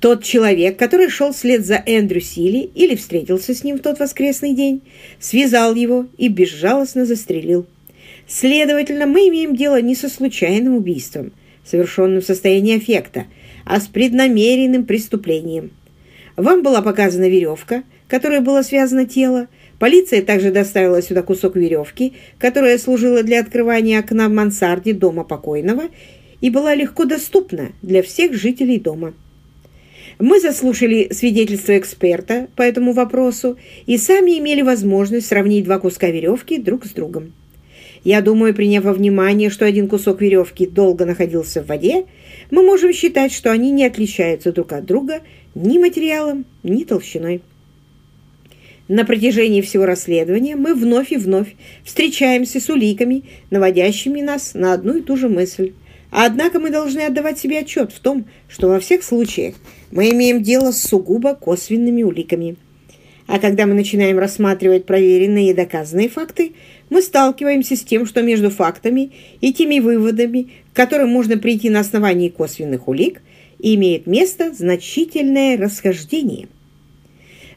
Тот человек, который шел вслед за Эндрю Силли или встретился с ним в тот воскресный день, связал его и безжалостно застрелил. Следовательно, мы имеем дело не со случайным убийством, совершенным в состоянии аффекта, а с преднамеренным преступлением. Вам была показана веревка, которой было связано тело. Полиция также доставила сюда кусок веревки, которая служила для открывания окна в мансарде дома покойного и была легко доступна для всех жителей дома. Мы заслушали свидетельство эксперта по этому вопросу и сами имели возможность сравнить два куска веревки друг с другом. Я думаю, приняв во внимание, что один кусок веревки долго находился в воде, мы можем считать, что они не отличаются друг от друга ни материалом, ни толщиной. На протяжении всего расследования мы вновь и вновь встречаемся с уликами, наводящими нас на одну и ту же мысль – Однако мы должны отдавать себе отчет в том, что во всех случаях мы имеем дело с сугубо косвенными уликами. А когда мы начинаем рассматривать проверенные и доказанные факты, мы сталкиваемся с тем, что между фактами и теми выводами, к которым можно прийти на основании косвенных улик, имеет место значительное расхождение.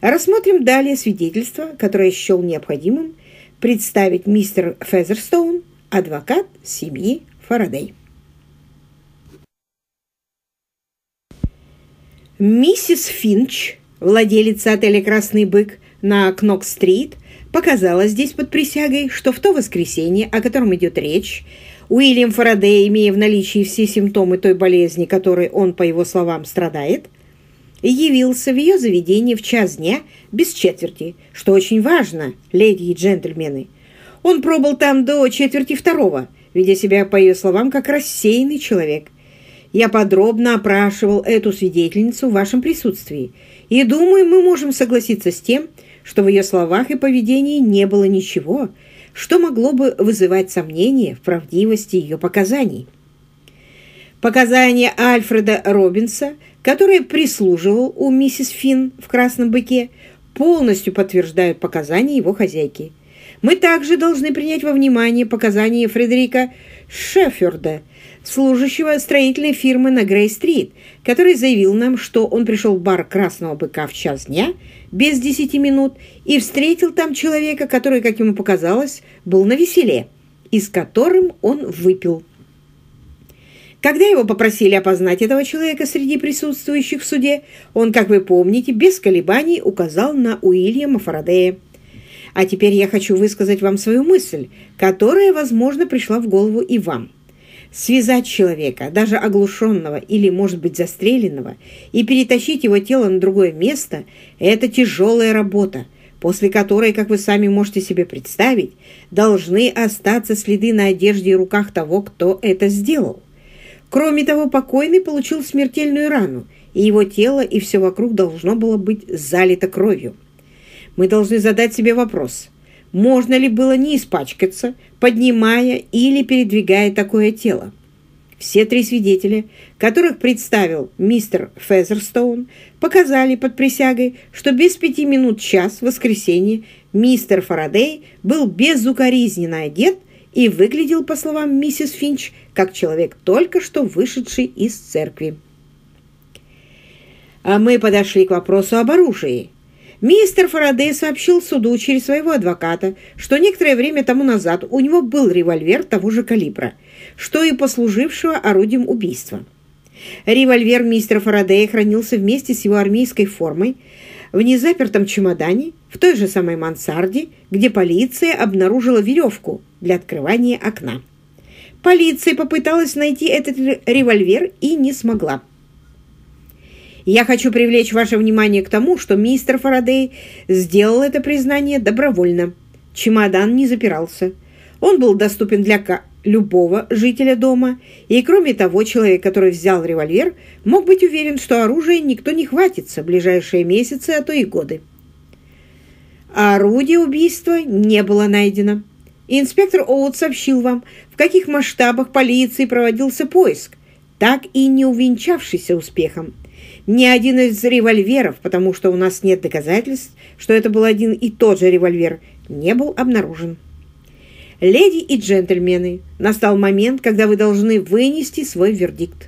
Рассмотрим далее свидетельство, которое счел необходимым представить мистер Фезерстоун, адвокат семьи Фарадей. Миссис Финч, владелица отеля «Красный бык» на Кнок-стрит, показала здесь под присягой, что в то воскресенье, о котором идет речь, Уильям Фарадей, имея в наличии все симптомы той болезни, которой он, по его словам, страдает, явился в ее заведение в час дня без четверти, что очень важно, леди и джентльмены. Он пробыл там до четверти второго, ведя себя, по ее словам, как рассеянный человек – я подробно опрашивал эту свидетельницу в вашем присутствии, и думаю, мы можем согласиться с тем, что в ее словах и поведении не было ничего, что могло бы вызывать сомнения в правдивости ее показаний. Показания Альфреда Робинса, который прислуживал у миссис Финн в «Красном быке», полностью подтверждают показания его хозяйки. Мы также должны принять во внимание показания Фредерика Шефферда, служащего строительной фирмы на Грей-стрит, который заявил нам, что он пришел в бар «Красного быка» в час дня, без десяти минут, и встретил там человека, который, как ему показалось, был на веселе, и с которым он выпил. Когда его попросили опознать этого человека среди присутствующих в суде, он, как вы помните, без колебаний указал на Уильяма Фарадея. А теперь я хочу высказать вам свою мысль, которая, возможно, пришла в голову и вам. Связать человека, даже оглушенного или, может быть, застреленного, и перетащить его тело на другое место – это тяжелая работа, после которой, как вы сами можете себе представить, должны остаться следы на одежде и руках того, кто это сделал. Кроме того, покойный получил смертельную рану, и его тело и все вокруг должно было быть залито кровью. Мы должны задать себе вопрос – можно ли было не испачкаться, поднимая или передвигая такое тело. Все три свидетеля, которых представил мистер Фезерстоун, показали под присягой, что без пяти минут час в воскресенье мистер Фарадей был безукоризненно одет и выглядел, по словам миссис Финч, как человек, только что вышедший из церкви. А мы подошли к вопросу об оружии. Мистер Фарадей сообщил суду через своего адвоката, что некоторое время тому назад у него был револьвер того же калибра, что и послужившего орудием убийства. Револьвер мистера Фарадея хранился вместе с его армейской формой в незапертом чемодане в той же самой мансарде, где полиция обнаружила веревку для открывания окна. Полиция попыталась найти этот револьвер и не смогла. Я хочу привлечь ваше внимание к тому, что мистер Фарадей сделал это признание добровольно. Чемодан не запирался. Он был доступен для любого жителя дома, и кроме того, человек, который взял револьвер, мог быть уверен, что оружия никто не хватится в ближайшие месяцы, а то и годы. орудие убийства не было найдено. Инспектор Оут сообщил вам, в каких масштабах полиции проводился поиск, так и не увенчавшийся успехом ни один из револьверов, потому что у нас нет доказательств, что это был один и тот же револьвер, не был обнаружен. Леди и джентльмены, настал момент, когда вы должны вынести свой вердикт.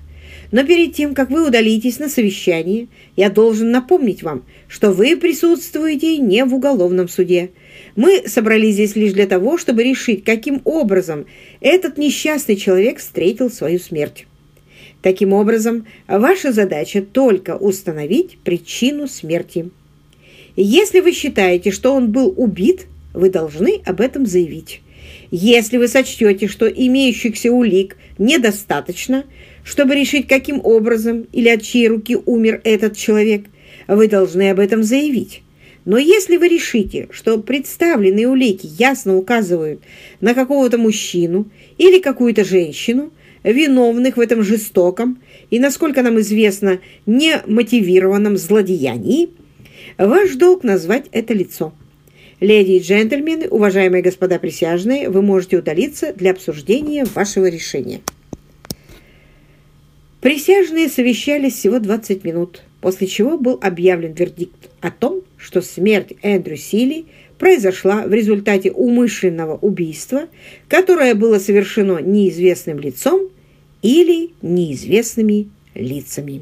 Но перед тем, как вы удалитесь на совещание, я должен напомнить вам, что вы присутствуете не в уголовном суде. Мы собрались здесь лишь для того, чтобы решить, каким образом этот несчастный человек встретил свою смерть. Таким образом, ваша задача только установить причину смерти. Если вы считаете, что он был убит, вы должны об этом заявить. Если вы сочтете, что имеющихся улик недостаточно, чтобы решить, каким образом или от чьей руки умер этот человек, вы должны об этом заявить. Но если вы решите, что представленные улики ясно указывают на какого-то мужчину или какую-то женщину, виновных в этом жестоком и, насколько нам известно, немотивированном злодеянии, ваш долг назвать это лицо. Леди и джентльмены, уважаемые господа присяжные, вы можете удалиться для обсуждения вашего решения. Присяжные совещались всего 20 минут, после чего был объявлен вердикт о том, что смерть Эндрю Сили произошла в результате умышленного убийства, которое было совершено неизвестным лицом или неизвестными лицами.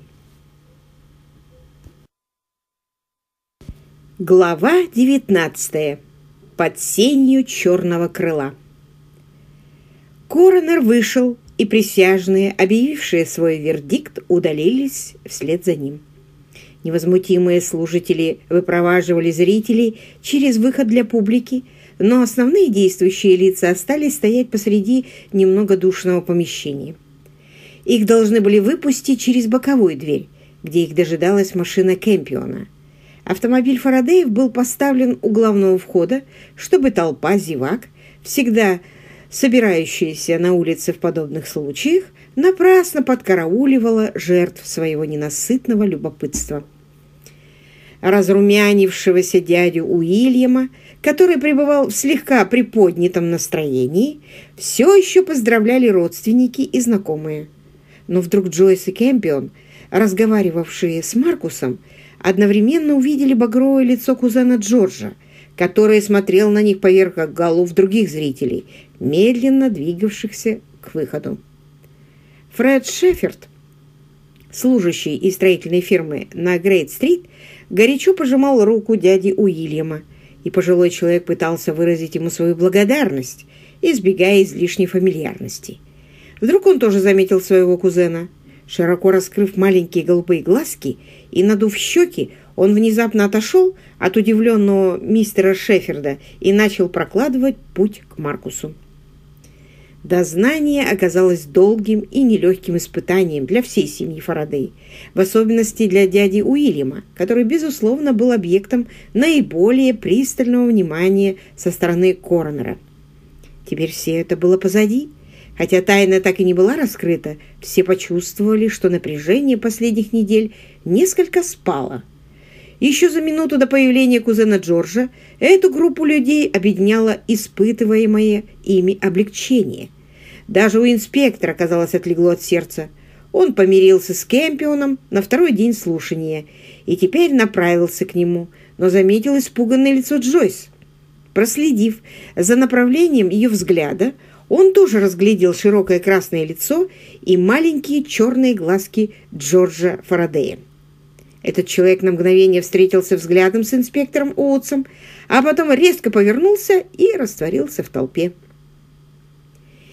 Глава 19. Под сенью черного крыла. Коронер вышел, и присяжные, объявившие свой вердикт, удалились вслед за ним. Невозмутимые служители выпроваживали зрителей через выход для публики, но основные действующие лица остались стоять посреди немного душного помещения. Их должны были выпустить через боковую дверь, где их дожидалась машина Кэмпиона. Автомобиль Фарадеев был поставлен у главного входа, чтобы толпа зевак, всегда собирающаяся на улице в подобных случаях, напрасно подкарауливала жертв своего ненасытного любопытства. Разрумянившегося дядю Уильяма, который пребывал в слегка приподнятом настроении, все еще поздравляли родственники и знакомые. Но вдруг Джойс и Кэмпион, разговаривавшие с Маркусом, одновременно увидели багровое лицо кузена Джорджа, который смотрел на них поверх голов других зрителей, медленно двигавшихся к выходу. Фред Шеферд, служащий из строительной фирмы на Грейт-стрит, горячо пожимал руку дяди Уильяма, и пожилой человек пытался выразить ему свою благодарность, избегая излишней фамильярности. Вдруг он тоже заметил своего кузена. Широко раскрыв маленькие голубые глазки и надув щеки, он внезапно отошел от удивленного мистера Шеферда и начал прокладывать путь к Маркусу. Дознание оказалось долгим и нелегким испытанием для всей семьи Фарадей, в особенности для дяди Уильяма, который, безусловно, был объектом наиболее пристального внимания со стороны коронера. Теперь все это было позади. Хотя тайна так и не была раскрыта, все почувствовали, что напряжение последних недель несколько спало – еще за минуту до появления кузена Джорджа эту группу людей объединяло испытываемое ими облегчение. Даже у инспектора, казалось, отлегло от сердца. Он помирился с Кемпионом на второй день слушания и теперь направился к нему, но заметил испуганное лицо Джойс. Проследив за направлением ее взгляда, он тоже разглядел широкое красное лицо и маленькие черные глазки Джорджа Фарадея. Этот человек на мгновение встретился взглядом с инспектором Уотсом, а потом резко повернулся и растворился в толпе.